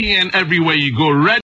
and everywhere you go. Red